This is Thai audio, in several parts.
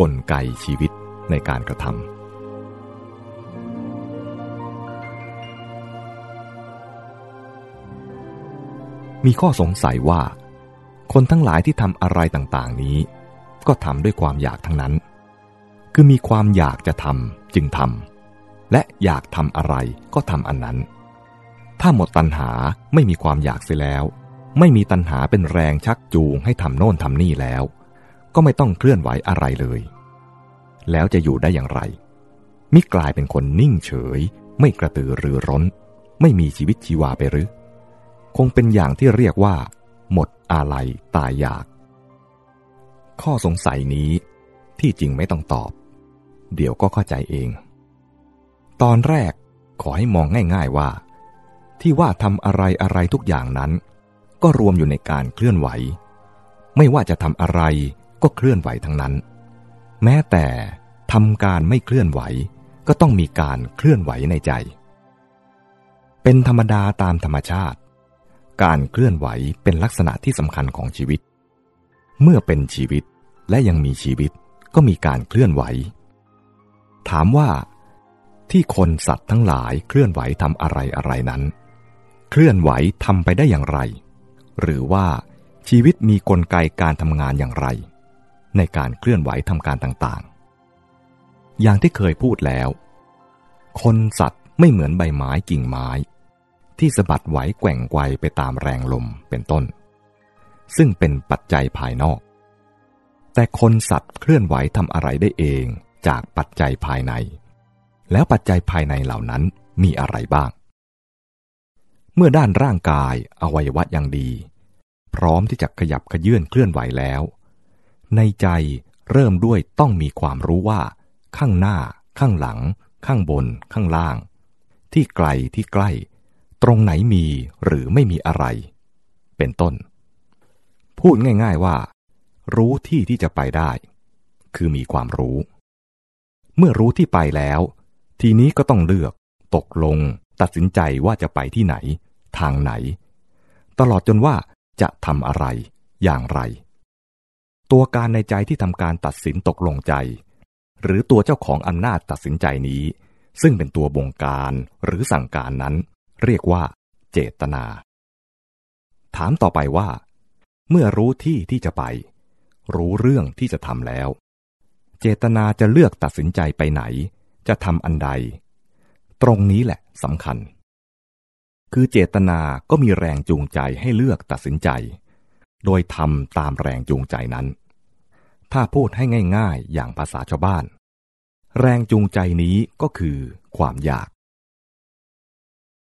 กลไกชีวิตในการกระทำมีข้อสงสัยว่า คนทั้งหลายที่ทำอะไรต่างๆนี้ ก็ทำด้วยความอยากทั้งนั้น คือมีความอยากจะทำจึงทำและอยากทำอะไรก็ทำอันนั้น ถ้าหมดตัณหาไม่มีความอยากเสียแล้ว ไม่มีตัณหาเป็นแรงชักจูงให้ทำโน่นทำนี่แล้ว ก็ไม่ต้องเคลื่อนไหวอะไรเลย แล้วจะอยู่ได้อย่างไร มิกลายเป็นคนนิ่งเฉย ไม่กระตือรือร้น ไม่มีชีวิตชีวาไปหรือ คงเป็นอย่างที่เรียกว่า หมดอาลัยตายอยาก ข้อสงสัยนี้ที่จริงไม่ต้องตอบ เดี๋ยวก็เข้าใจเอง ตอนแรกขอให้มองง่าย ๆว่า ที่ว่าทำอะไรอะไรทุกอย่างนั้น ก็รวมอยู่ในการเคลื่อนไหว ไม่ว่าจะทำอะไร ก็เคลื่อนไหวทั้งนั้น แม้แต่ทำการไม่เคลื่อนไหว ก็ต้องมีการเคลื่อนไหวในใจ เป็นธรรมดาตามธรรมชาติ การเคลื่อนไหวเป็นลักษณะที่สำคัญของชีวิต เมื่อเป็นชีวิตและยังมีชีวิตก็มีการเคลื่อนไหว ถามว่า ที่คนสัตว์ทั้งหลายเคลื่อนไหวทำอะไรอะไรนั้น เคลื่อนไหวทำไปได้อย่างไร หรือว่าชีวิตมีกลไกการทำงานอย่างไร ในการเคลื่อนไหวทำการต่างๆ อย่างที่เคยพูดแล้ว คนสัตว์ไม่เหมือนใบไม้กิ่งไม้ ที่สะบัดไหวแกว่งไกวไปตามแรงลมเป็นต้น ซึ่งเป็นปัจจัยภายนอก แต่คนสัตว์เคลื่อนไหวทำอะไรได้เองจากปัจจัยภายใน แล้วปัจจัยภายในเหล่านั้นมีอะไรบ้าง เมื่อด้านร่างกายอวัยวะยังดี พร้อมที่จะขยับขยื่นเคลื่อนไหวแล้ว ในใจเริ่มด้วยต้องมีความรู้ว่า ข้างหน้า ข้างหลัง ข้างบน ข้างล่าง ที่ไกลที่ใกล้ ตรงไหนมีหรือไม่มีอะไร เป็นต้น พูดง่าย ๆว่า รู้ที่ที่จะไปได้ คือมีความรู้ เมื่อรู้ที่ไปแล้ว ทีนี้ก็ต้องเลือก ตกลง ตัดสินใจว่าจะไปที่ไหน ทางไหน ตลอดจนว่าจะทำอะไร อย่างไร ตัวการในใจที่ทำการตัดสินตกลงใจ หรือตัวเจ้าของอำนาจตัดสินใจนี้ ซึ่งเป็นตัวบงการหรือสั่งการนั้น เรียกว่า เจตนา ถามต่อไปว่า เมื่อรู้ที่ที่จะไป รู้เรื่องที่จะทำแล้ว เจตนาจะเลือกตัดสินใจไปไหน จะทำอันใด ตรงนี้แหละสำคัญ คือเจตนาก็มีแรงจูงใจให้เลือกตัดสินใจ โดยทำตามแรงจูงใจนั้น ถ้าพูดให้ง่าย ๆ อย่างภาษาชาวบ้าน แรงจูงใจนี้ก็คือความอยาก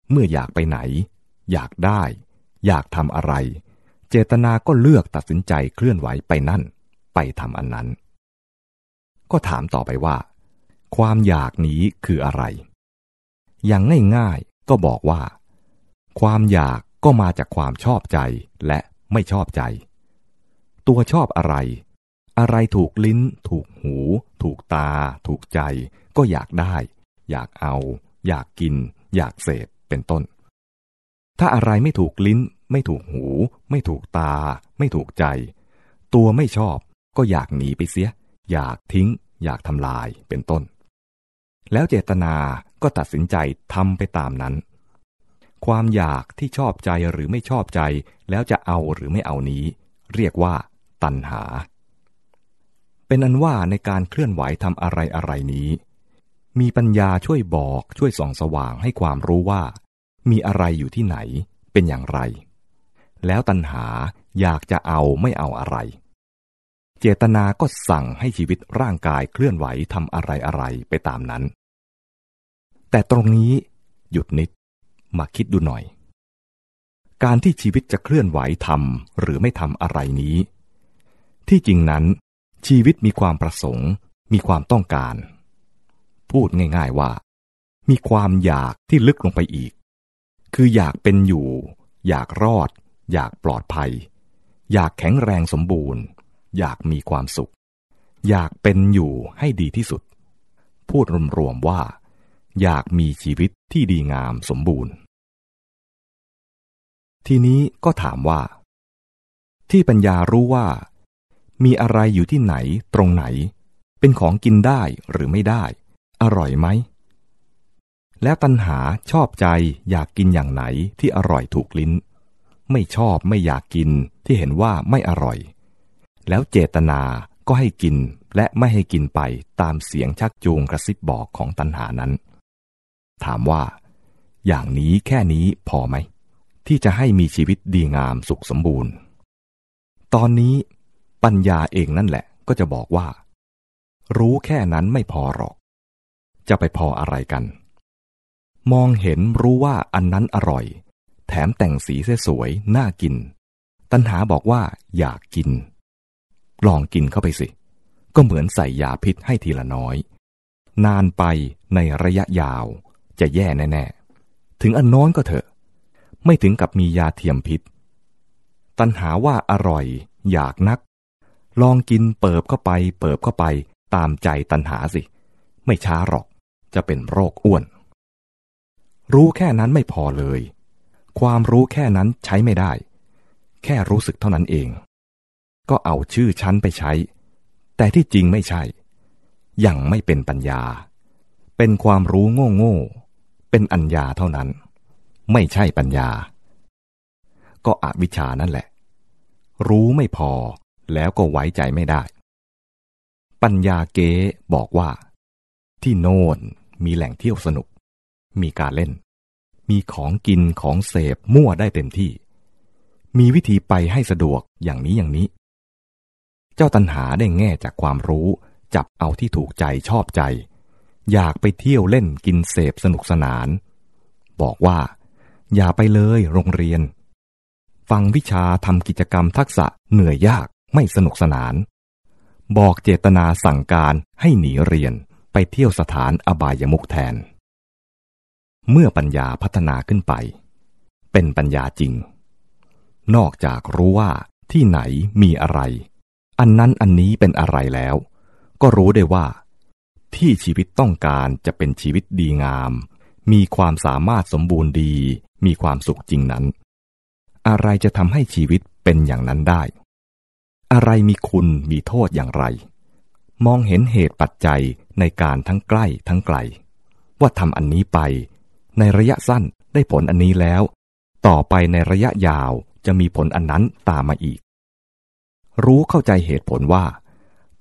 เมื่ออยากไปไหน อยากได้ อยากทำอะไร เจตนาก็เลือกตัดสินใจเคลื่อนไหวไปนั่น ไปทำอันนั้น ก็ถามต่อไปว่า ความอยากนี้คืออะไร อย่างง่ายๆก็บอกว่า ความอยากก็มาจากความชอบใจและ ไม่ชอบใจ ตัวชอบอะไร อะไรถูกลิ้น ถูกหู ถูกตา ถูกใจ ก็อยากได้ อยากเอา อยากกิน อยากเสพเป็นต้น ถ้าอะไรไม่ถูกลิ้น ไม่ถูกหู ไม่ถูกตา ไม่ถูกใจ ตัวไม่ชอบก็อยากหนีไปเสีย อยากทิ้ง อยากทำลายเป็นต้น แล้วเจตนาก็ตัดสินใจทำไปตามนั้น ความอยากที่ชอบใจหรือไม่ชอบใจ แล้วจะเอาหรือไม่เอานี้ เรียกว่า ตัณหา เป็นอันว่าในการเคลื่อนไหวทำอะไรอะไรนี้ มีปัญญาช่วยบอกช่วยส่องสว่างให้ความรู้ว่า มีอะไรอยู่ที่ไหน เป็นอย่างไร แล้วตัณหาอยากจะเอาไม่เอาอะไร เจตนาก็สั่งให้ชีวิตร่างกายเคลื่อนไหวทำอะไรอะไรไปตามนั้น แต่ตรงนี้หยุดนิด มาคิดดูหน่อย การที่ชีวิตจะเคลื่อนไหวทำหรือไม่ทำอะไรนี้ ที่จริงนั้นชีวิตมีความประสงค์ มีความต้องการ พูดง่ายๆว่า มีความอยากที่ลึกลงไปอีก คืออยากเป็นอยู่ อยากรอด อยากปลอดภัย อยากแข็งแรงสมบูรณ์ อยากมีความสุข อยากเป็นอยู่ให้ดีที่สุด พูดรวมๆว่า อยากมีชีวิตที่ดีงามสมบูรณ์ ทีนี้ก็ถามว่า ที่ปัญญารู้ว่า มีอะไรอยู่ที่ไหนตรงไหน เป็นของกินได้หรือไม่ได้ อร่อยไหม แล้วตัณหาชอบใจอยากกินอย่างไหนที่อร่อยถูกลิ้น ไม่ชอบไม่อยากกินที่เห็นว่าไม่อร่อย แล้วเจตนาก็ให้กินและไม่ให้กินไปตามเสียงชักจูงกระซิบบอกของตัณหานั้น ถามว่า อย่างนี้แค่นี้พอไหม ที่จะให้มีชีวิตดีงามสุขสมบูรณ์ ตอนนี้ปัญญาเองนั่นแหละก็จะบอกว่า รู้แค่นั้นไม่พอหรอก จะไปพออะไรกัน มองเห็นรู้ว่าอันนั้นอร่อย แถมแต่งสีสวยน่ากิน ตัณหาบอกว่าอยากกิน ลองกินเข้าไปสิ ก็เหมือนใส่ยาพิษให้ทีละน้อย นานไปในระยะยาวจะแย่แน่ ๆ ถึงอันน้อนก็เถอะ ไม่ถึงกับมียาเทียมพิษ ตัณหาว่าอร่อยอยากนัก ลองกินเปิบเข้าไป เปิบเข้าไปตามใจตันหาสิ ไม่ช้าหรอกจะเป็นโรคอ้วน รู้แค่นั้นไม่พอเลย ความรู้แค่นั้นใช้ไม่ได้ แค่รู้สึกเท่านั้นเอง ก็เอาชื่อชั้นไปใช้ แต่ที่จริงไม่ใช่ ยังไม่เป็นปัญญา เป็นความรู้โง่โง่เป็นอัญญาเท่านั้น ไม่ใช่ปัญญา ก็อวิชานั่นแหละ รู้ไม่พอแล้วก็ไว้ใจไม่ได้ ปัญญาเก๋บอกว่า ที่โน่นมีแหล่งเที่ยวสนุก มีการเล่น มีของกินของเสพมั่วได้เต็มที่ มีวิธีไปให้สะดวกอย่างนี้อย่างนี้ เจ้าตันหาได้แง่จากความรู้จับเอาที่ถูกใจชอบใจ อยากไปเที่ยวเล่นกินเสพสนุกสนาน บอกว่า อย่าไปเลยโรงเรียน ฟังวิชาทำกิจกรรมทักษะเหนื่อยยากไม่สนุกสนาน บอกเจตนาสั่งการให้หนีเรียนไปเที่ยวสถานอบายมุกแทน เมื่อปัญญาพัฒนาขึ้นไป เป็นปัญญาจริง นอกจากรู้ว่าที่ไหนมีอะไร อันนั้นอันนี้เป็นอะไรแล้ว ก็รู้ได้ว่า ที่ชีวิตต้องการจะเป็นชีวิตดีงาม มีความสามารถสมบูรณ์ดี มีความสุขจริงนั้น อะไรจะทำให้ชีวิตเป็นอย่างนั้นได้ อะไรมีคุณมีโทษอย่างไร มองเห็นเหตุปัจจัยในการทั้งใกล้ทั้งไกล ว่าทำอันนี้ไป ในระยะสั้นได้ผลอันนี้แล้ว ต่อไปในระยะยาวจะมีผลอันนั้นตามมาอีก รู้เข้าใจเหตุผลว่า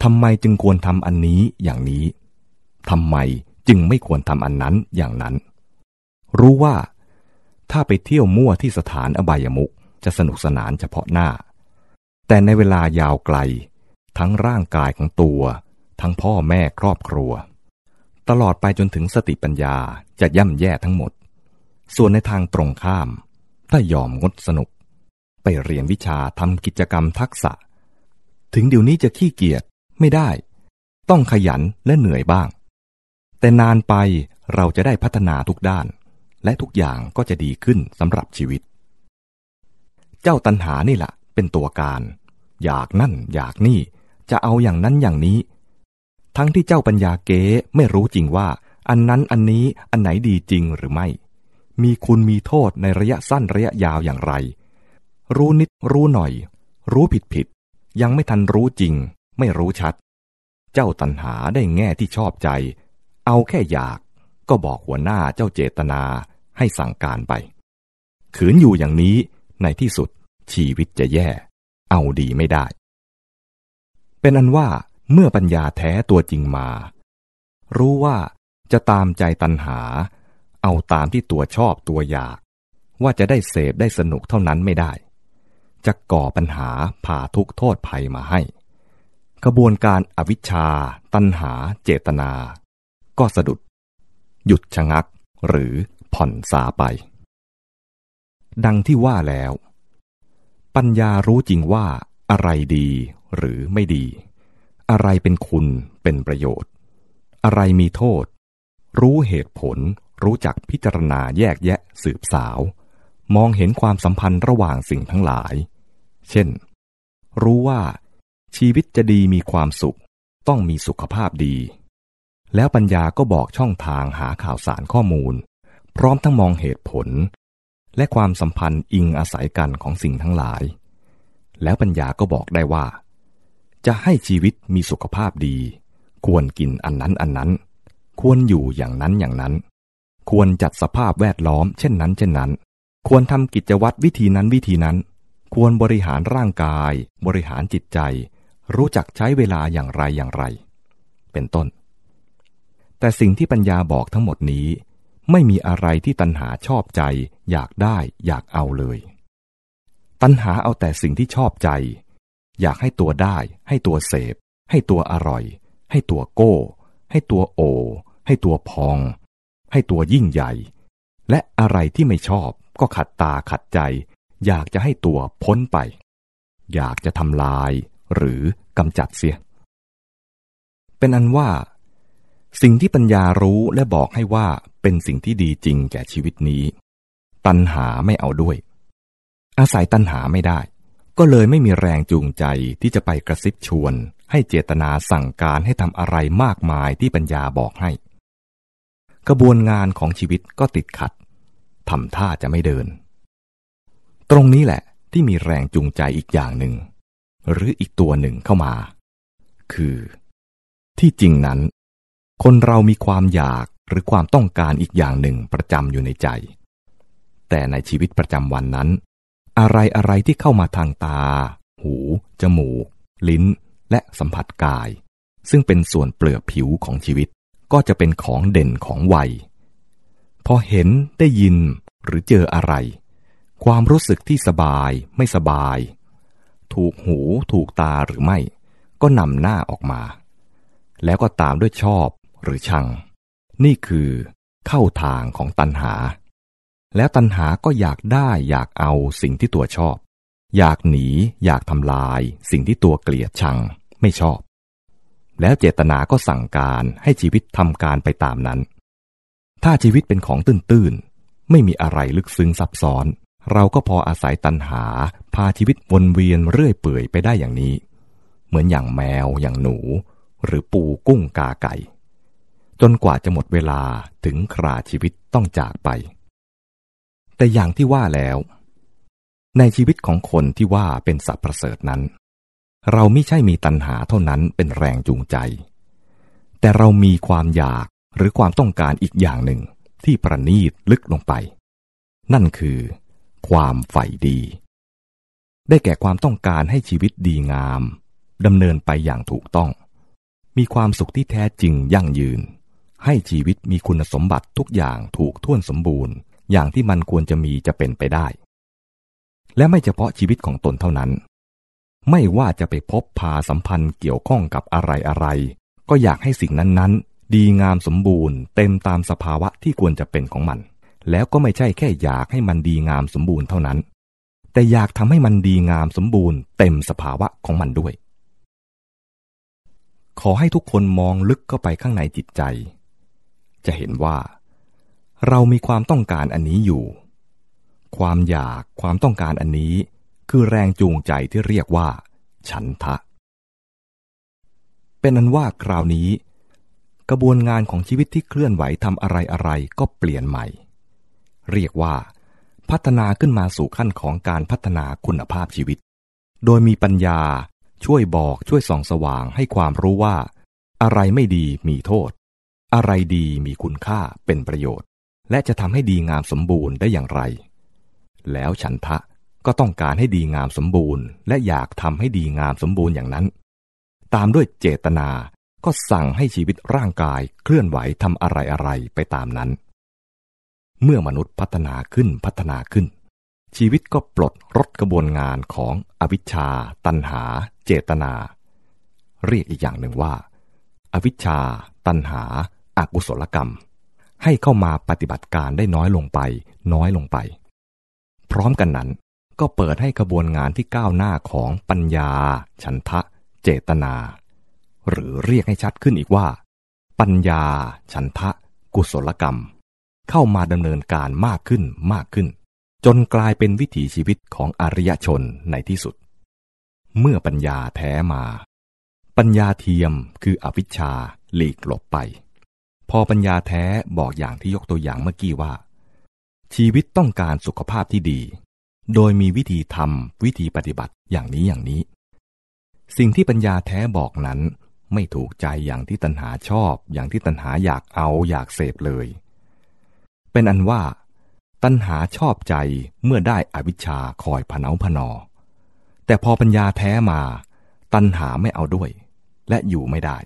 ทำไมจึงควรทำอันนี้อย่างนี้ทำไมจึงไม่ควรทำอันนั้นอย่างนั้น รู้ว่า ถ้าไปเที่ยวมั่วที่สถานอบายมุกจะสนุกสนานเฉพาะหน้า แต่ในเวลายาวไกล ทั้งร่างกายของตัว ทั้งพ่อแม่ครอบครัว ตลอดไปจนถึงสติปัญญาจะย่ำแย่ทั้งหมด ส่วนในทางตรงข้าม ถ้ายอมงดสนุก ไปเรียนวิชาทำกิจกรรมทักษะ ถึงเดี๋ยวนี้จะขี้เกียจไม่ได้ ต้องขยันและเหนื่อยบ้าง แต่นานไปเราจะได้พัฒนาทุกด้าน และทุกอย่างก็จะดีขึ้นสำหรับชีวิต เจ้าตันหานี่แหละเป็นตัวการ อยากนั่นอยากนี่จะเอาอย่างนั้นอย่างนี้ ทั้งที่เจ้าปัญญาเก๋ไม่รู้จริงว่า อันนั้นอันนี้อันไหนดีจริงหรือไม่ มีคุณมีโทษในระยะสั้นระยะยาวอย่างไร รู้นิดรู้หน่อย รู้ผิดผิด ยังไม่ทันรู้จริง ไม่รู้ชัด เจ้าตัณหาได้แง่ที่ชอบใจ เอาแค่อยากก็บอกหัวหน้าเจ้าเจตนา ให้สั่งการไป ขืนอยู่อย่างนี้ในที่สุดชีวิตจะแย่ เอาดีไม่ได้ เป็นอันว่าเมื่อปัญญาแท้ตัวจริงมา รู้ว่าจะตามใจตัณหา เอาตามที่ตัวชอบตัวอยาก ว่าจะได้เสพได้สนุกเท่านั้นไม่ได้ จะก่อปัญหาผ่าทุกโทษภัยมาให้กระบวนการอวิชชา ตัณหา เจตนา ก็สะดุด หยุดชะงักหรือ ผ่อนซาไป ดังที่ว่าแล้ว ปัญญารู้จริงว่าอะไรดีหรือไม่ดี อะไรเป็นคุณเป็นประโยชน์ อะไรมีโทษ รู้เหตุผลรู้จักพิจารณาแยกแยะสืบสาว มองเห็นความสัมพันธ์ระหว่างสิ่งทั้งหลาย เช่น รู้ว่าชีวิตจะดีมีความสุข ต้องมีสุขภาพดี แล้วปัญญาก็บอกช่องทางหาข่าวสารข้อมูล พร้อมทั้งมองเหตุผล และความสัมพันธ์อิงอาศัยกันของสิ่งทั้งหลาย แล้วปัญญาก็บอกได้ว่า จะให้ชีวิตมีสุขภาพดี ควรกินอันนั้นอันนั้น ควรอยู่อย่างนั้นอย่างนั้น ควรจัดสภาพแวดล้อมเช่นนั้น เช่นนั้น ควรทำกิจวัตรวิธีนั้นวิธีนั้น ควรบริหารร่างกาย บริหารจิตใจ รู้จักใช้เวลาอย่างไรอย่างไร เป็นต้นแต่สิ่งที่ปัญญาบอกทั้งหมดนี้ ไม่มีอะไรที่ตัณหาชอบใจ อยากได้อยากเอาเลย ตัณหาเอาแต่สิ่งที่ชอบใจ อยากให้ตัวได้ ให้ตัวเสพ ให้ตัวอร่อย ให้ตัวโก้ ให้ตัวโอ ให้ตัวพอง ให้ตัวยิ่งใหญ่ และอะไรที่ไม่ชอบก็ขัดตาขัดใจ อยากจะให้ตัวพ้นไป อยากจะทำลาย หรือกำจัดเสีย เป็นอันว่า สิ่งที่ปัญญารู้และบอกให้ว่าเป็นสิ่งที่ดีจริงแก่ชีวิตนี้ ตัณหาไม่เอาด้วย อาศัยตัณหาไม่ได้ ก็เลยไม่มีแรงจูงใจที่จะไปกระซิบชวน ให้เจตนาสั่งการให้ทำอะไรมากมายที่ปัญญาบอกให้ กระบวนงานของชีวิตก็ติดขัดทำท่าจะไม่เดิน ตรงนี้แหละที่มีแรงจูงใจอีกอย่างหนึ่ง หรืออีกตัวหนึ่งเข้ามา คือ ที่จริงนั้น คนเรามีความอยากหรือความต้องการอีกอย่างหนึ่งประจำอยู่ในใจ แต่ในชีวิตประจำวันนั้น อะไรอะไรที่เข้ามาทางตา หู จมูก ลิ้น และสัมผัสกาย ซึ่งเป็นส่วนเปลือกผิวของชีวิตก็จะเป็นของเด่นของวัย พอเห็นได้ยินหรือเจออะไร ความรู้สึกที่สบายไม่สบาย ถูกหูถูกตาหรือไม่ ก็นำหน้าออกมา แล้วก็ตามด้วยชอบ หรือชัง นี่คือเข้าทางของตัณหา แล้วตัณหาก็อยากได้อยากเอาสิ่งที่ตัวชอบ อยากหนีอยากทำลายสิ่งที่ตัวเกลียดชังไม่ชอบ แล้วเจตนาก็สั่งการให้ชีวิตทำการไปตามนั้น ถ้าชีวิตเป็นของตื้นๆ ไม่มีอะไรลึกซึ้งซับซ้อน เราก็พออาศัยตันหา พาชีวิตวนเวียนเรื่อยเปื่อยไปได้อย่างนี้ เหมือนอย่างแมวอย่างหนู หรือปูกุ้งกาไก่ จนกว่าจะหมดเวลาถึงคราชีวิตต้องจากไป แต่อย่างที่ว่าแล้ว ในชีวิตของคนที่ว่าเป็นสัตว์ประเสริฐนั้น เราไม่ใช่มีตัณหาเท่านั้นเป็นแรงจูงใจ แต่เรามีความอยากหรือความต้องการอีกอย่างหนึ่งที่ประณีตลึกลงไป นั่นคือ ความใฝ่ดี ได้แก่ความต้องการให้ชีวิตดีงามดำเนินไปอย่างถูกต้อง มีความสุขที่แท้จริงยั่งยืน ให้ชีวิตมีคุณสมบัติทุกอย่างถูกท่วนสมบูรณ์ อย่างที่มันควรจะมีจะเป็นไปได้ และไม่เฉพาะชีวิตของตนเท่านั้น ไม่ว่าจะไปพบพาสัมพันธ์เกี่ยวข้องกับอะไรอะไร ก็อยากให้สิ่งนั้นๆ ดีงามสมบูรณ์ เต็มตามสภาวะที่ควรจะเป็นของมัน แล้วก็ไม่ใช่แค่อยากให้มันดีงามสมบูรณ์เท่านั้น แต่อยากทำให้มันดีงามสมบูรณ์ เต็มสภาวะของมันด้วยขอให้ทุกคนมองลึกเข้าไปข้างในจิตใจ จะเห็นว่า เรามีความต้องการอันนี้อยู่ ความอยากความต้องการอันนี้คือแรงจูงใจที่เรียกว่า ฉันทะ เป็นอันว่าคราวนี้ กระบวนงานของชีวิตที่เคลื่อนไหวทำอะไรอะไรก็เปลี่ยนใหม่ เรียกว่า พัฒนาขึ้นมาสู่ขั้นของการพัฒนาคุณภาพชีวิต โดยมีปัญญาช่วยบอกช่วยส่องสว่างให้ความรู้ว่า อะไรไม่ดีมีโทษ อะไรดีมีคุณค่าเป็นประโยชน์ และจะทำให้ดีงามสมบูรณ์ได้อย่างไร แล้วฉันทะก็ต้องการให้ดีงามสมบูรณ์ และอยากทำให้ดีงามสมบูรณ์อย่างนั้น ตามด้วยเจตนาก็สั่งให้ชีวิตร่างกายเคลื่อนไหวทำอะไรอะไรไปตามนั้น เมื่อมนุษย์พัฒนาขึ้นพัฒนาขึ้น ชีวิตก็ปลดลดกระบวนงานของอวิชชา ตัณหา เจตนา เรียกอีกอย่างหนึ่งว่า อวิชชา ตัณหา อากุศลกรรม ให้เข้ามาปฏิบัติการได้น้อยลงไป น้อยลงไป พร้อมกันนั้นก็เปิดให้กระบวนงานที่ก้าวหน้าของปัญญา ฉันทะ เจตนา หรือเรียกให้ชัดขึ้นอีกว่า ปัญญา ฉันทะ กุศลกรรม เข้ามาดำเนินการมากขึ้นมากขึ้น จนกลายเป็นวิถีชีวิตของอริยชนในที่สุด เมื่อปัญญาแท้มา ปัญญาเทียมคืออวิชชาหลีกหลบไป พอปัญญาแท้บอกอย่างที่ยกตัวอย่างเมื่อกี้ว่า ชีวิตต้องการสุขภาพที่ดี โดยมีวิธีทำวิธีปฏิบัติอย่างนี้อย่างนี้ สิ่งที่ปัญญาแท้บอกนั้น ไม่ถูกใจอย่างที่ตัณหาชอบ อย่างที่ตัณหาอยากเอาอยากเสพเลย เป็นอันว่า ตัณหาชอบใจเมื่อได้อวิชชาคอยผนาผนอ แต่พอปัญญาแท้มา ตัณหาไม่เอาด้วย และอยู่ไม่ได้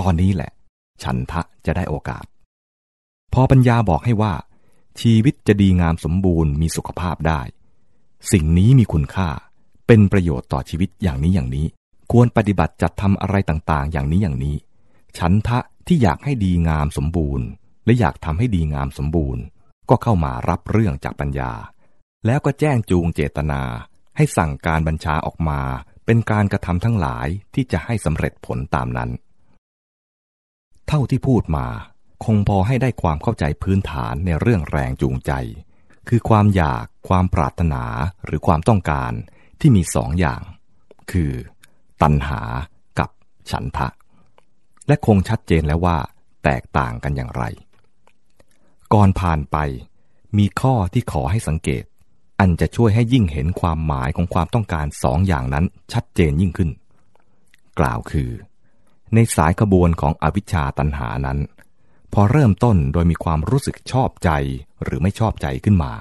ตอนนี้แหละ ฉันทะจะได้โอกาส พอปัญญาบอกให้ว่า ชีวิตจะดีงามสมบูรณ์มีสุขภาพได้ สิ่งนี้มีคุณค่า เป็นประโยชน์ต่อชีวิตอย่างนี้อย่างนี้ ควรปฏิบัติจัดทำอะไรต่างๆ อย่างนี้อย่างนี้ ฉันทะที่อยากให้ดีงามสมบูรณ์ และอยากทำให้ดีงามสมบูรณ์ ก็เข้ามารับเรื่องจากปัญญา แล้วก็แจ้งจูงเจตนา ให้สั่งการบัญชาออกมาเป็นการกระทำทั้งหลายที่จะให้สำเร็จผลตามนั้น เท่าที่พูดมา คงพอให้ได้ความเข้าใจพื้นฐานในเรื่องแรงจูงใจ คือความอยาก ความปรารถนาหรือความต้องการที่มีสองอย่าง คือ ตัณหากับฉันทะ และคงชัดเจนแล้วว่า แตกต่างกันอย่างไร ก่อนผ่านไป มีข้อที่ขอให้สังเกต อันจะช่วยให้ยิ่งเห็นความหมายของความต้องการสองอย่างนั้นชัดเจนยิ่งขึ้น กล่าวคือ ในสายขบวนของอวิชชาตัณหานั้น พอเริ่มต้นโดยมีความรู้สึกชอบใจหรือไม่ชอบใจขึ้นมา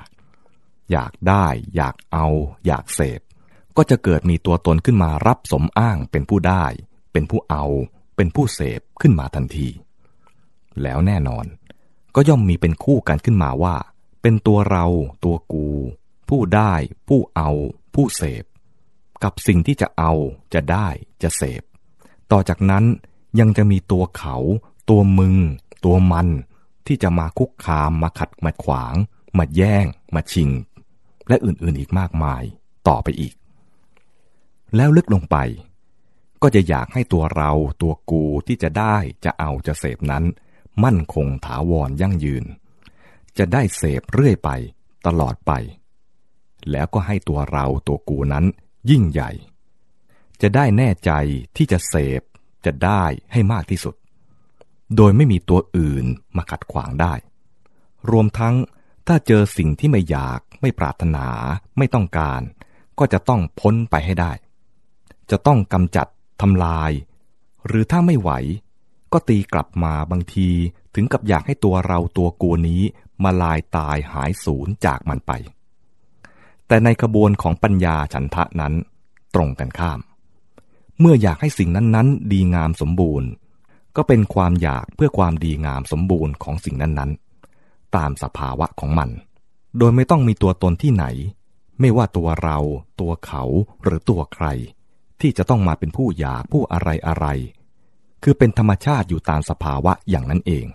อยากได้ อยากเอา อยากเสพ ก็จะเกิดมีตัวตนขึ้นมารับสมอ้างเป็นผู้ได้ เป็นผู้เอา เป็นผู้เสพขึ้นมาทันที แล้วแน่นอน ก็ย่อมมีเป็นคู่กันขึ้นมาว่า เป็นตัวเรา ตัวกู ผู้ได้ ผู้เอา ผู้เสพ กับสิ่งที่จะเอาจะได้จะเสพ ต่อจากนั้นยังจะมีตัวเขา ตัวมึง ตัวมัน ที่จะมาคุกคามมาขัดมาขวาง มาแย่ง มาชิง และอื่นๆอีกมากมายต่อไปอีก แล้วลึกลงไป ก็จะอยากให้ตัวเราตัวกูที่จะได้จะเอาจะเสพนั้น มั่นคงถาวรยั่งยืน จะได้เสพเรื่อยไปตลอดไป แล้วก็ให้ตัวเราตัวกูนั้นยิ่งใหญ่ จะได้แน่ใจที่จะเสพจะได้ให้มากที่สุด โดยไม่มีตัวอื่นมาขัดขวางได้ รวมทั้งถ้าเจอสิ่งที่ไม่อยากไม่ปรารถนาไม่ต้องการ ก็จะต้องพ้นไปให้ได้ จะต้องกำจัดทำลาย หรือถ้าไม่ไหว ก็ตีกลับมาบางทีถึงกับอยากให้ตัวเราตัวกูนี้มาลายตายหายสูญจากมันไป แต่ในกระบวนของปัญญาฉันทะนั้นตรงกันข้าม เมื่ออยากให้สิ่งนั้นๆ ดีงามสมบูรณ์ ก็เป็นความอยากเพื่อความดีงามสมบูรณ์ของสิ่งนั้นๆ ตามสภาวะของมัน โดยไม่ต้องมีตัวตนที่ไหน ไม่ว่าตัวเรา ตัวเขาหรือตัวใคร ที่จะต้องมาเป็นผู้อยากผู้อะไรอะไรคือเป็นธรรมชาติอยู่ตามสภาวะอย่างนั้นเอง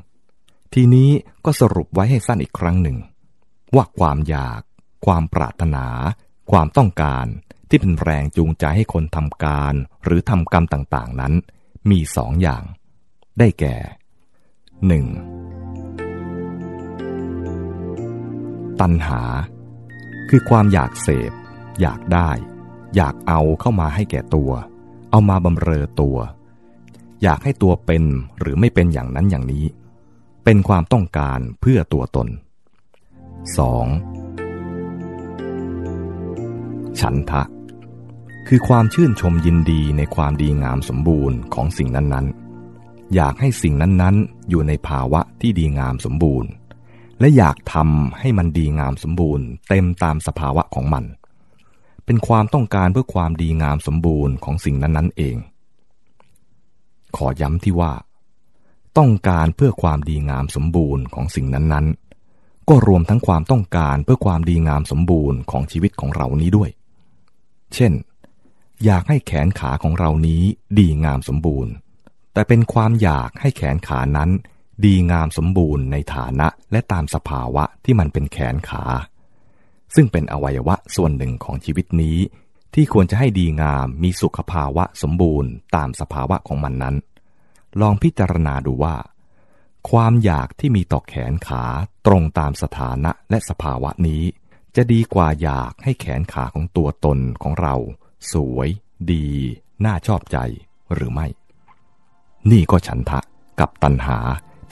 ทีนี้ก็สรุปไว้ให้สั้นอีกครั้งหนึ่ง ว่าความอยาก ความปรารถนา ความต้องการ ที่เป็นแรงจูงใจให้คนทำการหรือทำกรรมต่างๆนั้น มีสองอย่าง ได้แก่ 1. ตัณหา คือความอยากเสพ อยากได้ อยากเอาเข้ามาให้แก่ตัว เอามาบำเรอตัว อยากให้ตัวเป็นหรือไม่เป็นอย่างนั้นอย่างนี้ เป็นความต้องการเพื่อตัวตน 2. ฉันทะ คือความชื่นชมยินดีในความดีงามสมบูรณ์ของสิ่งนั้นๆ อยากให้สิ่งนั้นๆ อยู่ในภาวะที่ดีงามสมบูรณ์ และอยากทำให้มันดีงามสมบูรณ์ เต็มตามสภาวะของมัน เป็นความต้องการเพื่อความดีงามสมบูรณ์ของสิ่งนั้นๆเอง ขอย้ำที่ว่า ต้องการเพื่อความดีงามสมบูรณ์ของสิ่งนั้นๆ ก็รวมทั้งความต้องการเพื่อความดีงามสมบูรณ์ของชีวิตของเรานี้ด้วย เช่น อยากให้แขนขาของเรานี้ดีงามสมบูรณ์ แต่เป็นความอยากให้แขนขานั้น ดีงามสมบูรณ์ในฐานะและตามสภาวะที่มันเป็นแขนขา ซึ่งเป็นอวัยวะส่วนหนึ่งของชีวิตนี้ ที่ควรจะให้ดีงามมีสุขภาวะสมบูรณ์ ตามสภาวะของมันนั้น ลองพิจารณาดูว่า ความอยากที่มีต่อแขนขาตรงตามสถานะและสภาวะนี้ จะดีกว่าอยากให้แขนขาของตัวตนของเรา สวย ดี น่าชอบใจหรือไม่ นี่ก็ฉันทะกับตัณหา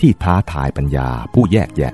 ที่ท้าทายปัญญาผู้แยกแยะ